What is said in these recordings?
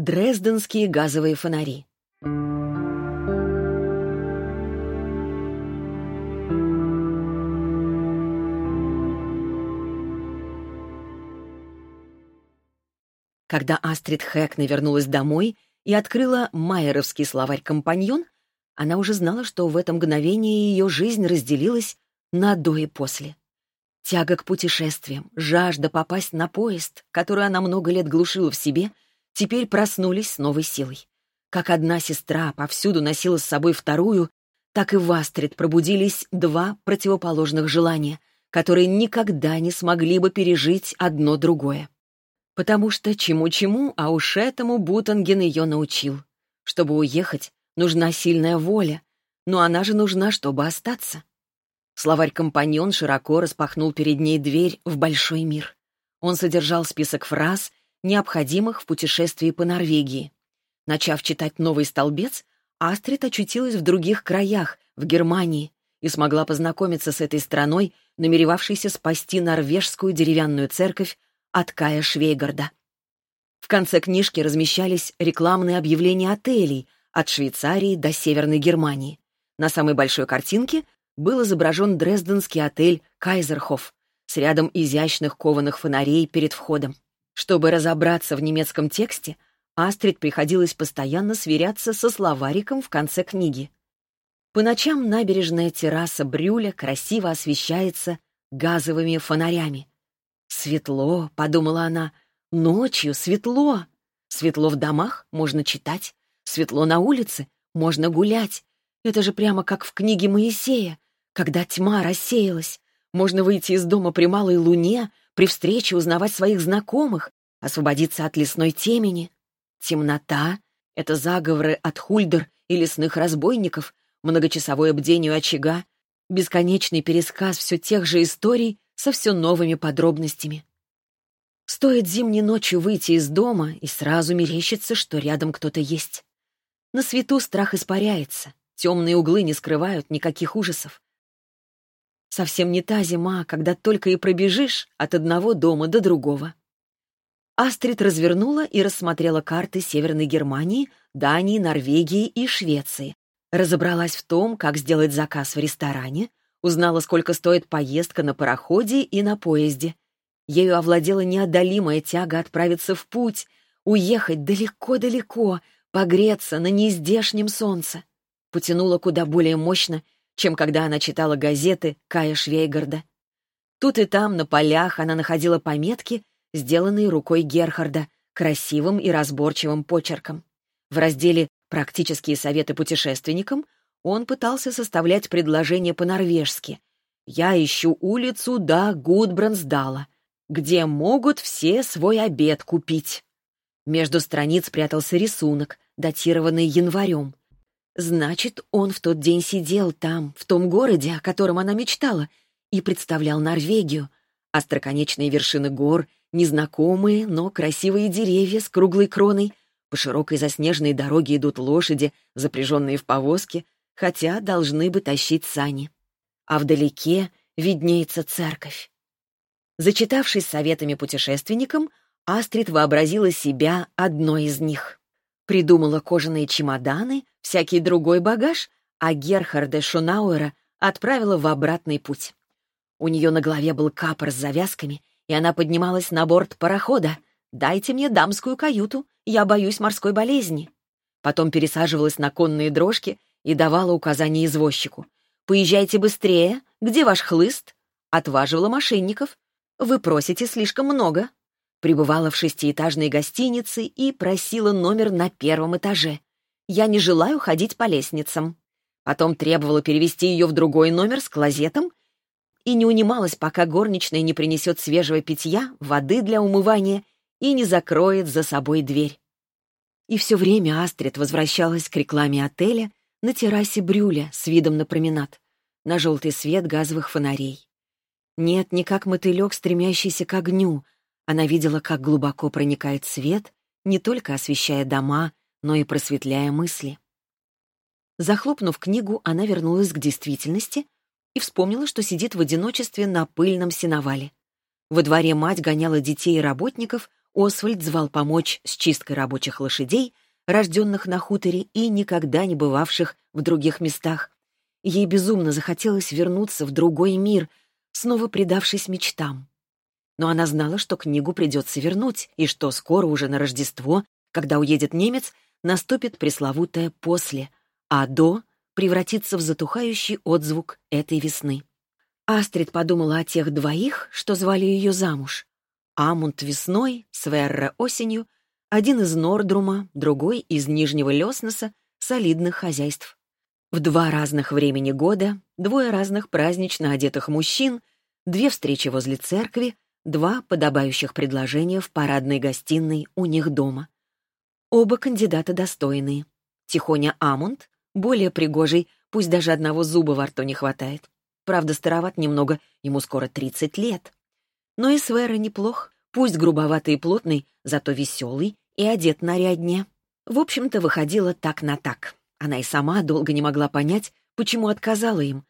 Дрезденские газовые фонари. Когда Астрид Хэкне вернулась домой и открыла майеровский словарь-компаньон, она уже знала, что в это мгновение ее жизнь разделилась на до и после. Тяга к путешествиям, жажда попасть на поезд, который она много лет глушила в себе, теперь проснулись с новой силой. Как одна сестра повсюду носила с собой вторую, так и в Астрид пробудились два противоположных желания, которые никогда не смогли бы пережить одно другое. Потому что чему-чему, а уж этому Бутанген ее научил. Чтобы уехать, нужна сильная воля, но она же нужна, чтобы остаться. Словарь-компаньон широко распахнул перед ней дверь в большой мир. Он содержал список фраз, необходимых в путешествии по Норвегии. Начав читать новый столбец, Астрид очутилась в других краях, в Германии, и смогла познакомиться с этой страной, намеревавшейся спасти норвежскую деревянную церковь от Кая Швейгарда. В конце книжки размещались рекламные объявления отелей от Швейцарии до Северной Германии. На самой большой картинке был изображен дрезденский отель «Кайзерхоф» с рядом изящных кованых фонарей перед входом. Чтобы разобраться в немецком тексте, Астрид приходилось постоянно сверяться со словариком в конце книги. По ночам набережная терраса Брюля красиво освещается газовыми фонарями. «Светло», — подумала она, — «ночью светло. Светло в домах, можно читать. Светло на улице, можно гулять. Это же прямо как в книге Моисея, когда тьма рассеялась. Можно выйти из дома при малой луне, при встрече узнавать своих знакомых, освободиться от лесной темени. Темнота — это заговоры от хульдер и лесных разбойников, многочасовое бдение очага, бесконечный пересказ все тех же историй со все новыми подробностями. Стоит зимней ночью выйти из дома, и сразу мерещится, что рядом кто-то есть. На свету страх испаряется, темные углы не скрывают никаких ужасов. Совсем не та зима, когда только и пробежишь от одного дома до другого. Астрид развернула и рассмотрела карты Северной Германии, Дании, Норвегии и Швеции. Разобралась в том, как сделать заказ в ресторане, узнала, сколько стоит поездка на пароходе и на поезде. Ею овладела неодолимая тяга отправиться в путь, уехать далеко-далеко, погреться на неиздешнем солнце. Потянула куда более мощно, чем когда она читала газеты Кая Швейгарда. Тут и там, на полях, она находила пометки, сделанные рукой Герхарда, красивым и разборчивым почерком. В разделе «Практические советы путешественникам» он пытался составлять предложение по-норвежски. «Я ищу улицу до Гудбрансдала, где могут все свой обед купить». Между страниц прятался рисунок, датированный январем. Значит, он в тот день сидел там, в том городе, о котором она мечтала, и представлял Норвегию. Остроконечные вершины гор, незнакомые, но красивые деревья с круглой кроной. По широкой заснеженной дороге идут лошади, запряженные в повозки, хотя должны бы тащить сани. А вдалеке виднеется церковь. Зачитавшись советами путешественникам, Астрид вообразила себя одной из них. Придумала кожаные чемоданы, всякий другой багаж, а Герхарда Шунауэра отправила в обратный путь. У нее на голове был капор с завязками, и она поднималась на борт парохода. «Дайте мне дамскую каюту, я боюсь морской болезни». Потом пересаживалась на конные дрожки и давала указания извозчику. «Поезжайте быстрее! Где ваш хлыст?» Отваживала мошенников. «Вы просите слишком много пребывала в шестиэтажной гостинице и просила номер на первом этаже. Я не желаю ходить по лестницам. Потом требовала перевести ее в другой номер с клозетом и не унималась, пока горничная не принесет свежего питья, воды для умывания и не закроет за собой дверь. И все время Астрид возвращалась к рекламе отеля на террасе Брюля с видом на променад, на желтый свет газовых фонарей. Нет, не как мотылек, стремящийся к огню — она видела, как глубоко проникает свет, не только освещая дома, но и просветляя мысли. Захлопнув книгу, она вернулась к действительности и вспомнила, что сидит в одиночестве на пыльном сеновале. Во дворе мать гоняла детей и работников, Освальд звал помочь с чисткой рабочих лошадей, рожденных на хуторе и никогда не бывавших в других местах. Ей безумно захотелось вернуться в другой мир, снова предавшись мечтам. Но она знала, что книгу придется вернуть, и что скоро уже на Рождество, когда уедет немец, наступит пресловутое «после», а «до» превратится в затухающий отзвук этой весны. Астрид подумала о тех двоих, что звали ее замуж. Амунд весной, Сверра осенью, один из Нордрума, другой из Нижнего Леснеса, солидных хозяйств. В два разных времени года, двое разных празднично одетых мужчин, две встречи возле церкви, два подобающих предложения в парадной гостиной у них дома. Оба кандидата достойные. Тихоня Амунд, более пригожий, пусть даже одного зуба во рту не хватает. Правда, староват немного, ему скоро 30 лет. Но и Свера неплох, пусть грубоватый и плотный, зато веселый и одет наряднее. В общем-то, выходило так на так. Она и сама долго не могла понять, почему отказала им.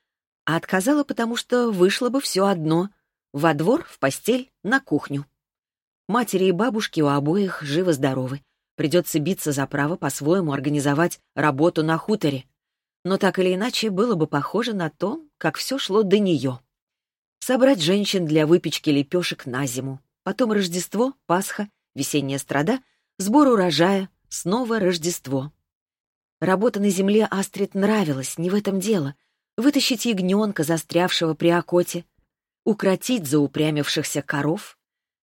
А отказала, потому что вышло бы все одно — во двор, в постель, на кухню. Матери и бабушки у обоих живы-здоровы. Придется биться за право по-своему организовать работу на хуторе. Но так или иначе было бы похоже на то, как все шло до нее. Собрать женщин для выпечки лепешек на зиму. Потом Рождество, Пасха, весенняя страда — Сбор урожая, снова Рождество. Работа на земле Астрид нравилась, не в этом дело. Вытащить ягненка, застрявшего при окоте, укротить заупрямившихся коров,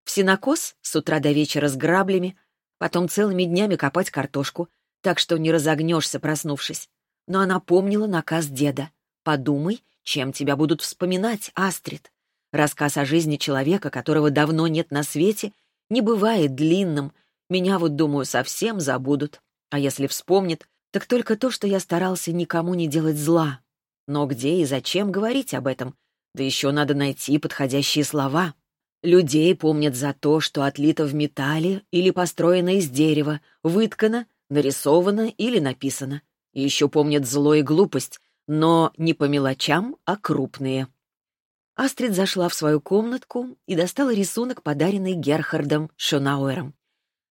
в сенокос с утра до вечера с граблями, потом целыми днями копать картошку, так что не разогнешься, проснувшись. Но она помнила наказ деда. «Подумай, чем тебя будут вспоминать, Астрид». Рассказ о жизни человека, которого давно нет на свете, не бывает длинным, меня вот, думаю, совсем забудут. А если вспомнит, так только то, что я старался никому не делать зла. Но где и зачем говорить об этом? Да еще надо найти подходящие слова. Людей помнят за то, что отлито в металле или построено из дерева, выткано, нарисовано или написано. Еще помнят зло и глупость, но не по мелочам, а крупные. Астрид зашла в свою комнатку и достала рисунок, подаренный Герхардом Шонауэром.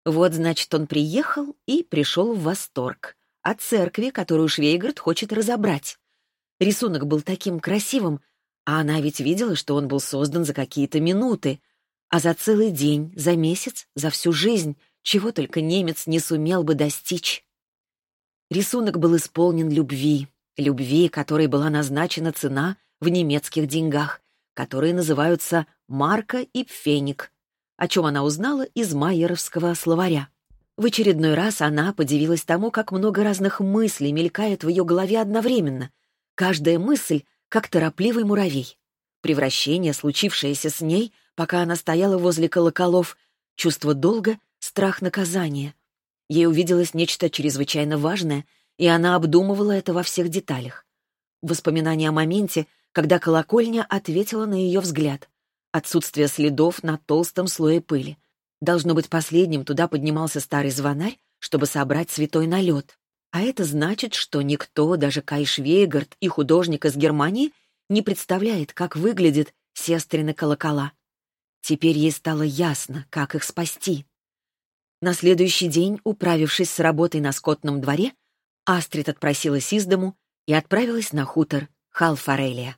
Вот, значит, он приехал и пришел в восторг от церкви, которую Швейгард хочет разобрать. Рисунок был таким красивым, а она ведь видела, что он был создан за какие-то минуты, а за целый день, за месяц, за всю жизнь, чего только немец не сумел бы достичь. Рисунок был исполнен любви, любви, которой была назначена цена в немецких деньгах, которые называются марка и пфеник, о чем она узнала из майеровского словаря. В очередной раз она подивилась тому, как много разных мыслей мелькает в ее голове одновременно. Каждая мысль — как торопливый муравей. Превращение, случившееся с ней, пока она стояла возле колоколов, чувство долга, страх наказания. Ей увиделось нечто чрезвычайно важное, и она обдумывала это во всех деталях. Воспоминания о моменте, когда колокольня ответила на ее взгляд. Отсутствие следов на толстом слое пыли. Должно быть, последним туда поднимался старый звонарь, чтобы собрать святой налет. А это значит, что никто, даже Кай Швейгард и художник из Германии, не представляет, как выглядят сестрины колокола. Теперь ей стало ясно, как их спасти. На следующий день, управившись с работой на скотном дворе, Астрид отпросилась из дому и отправилась на хутор Халфарелия.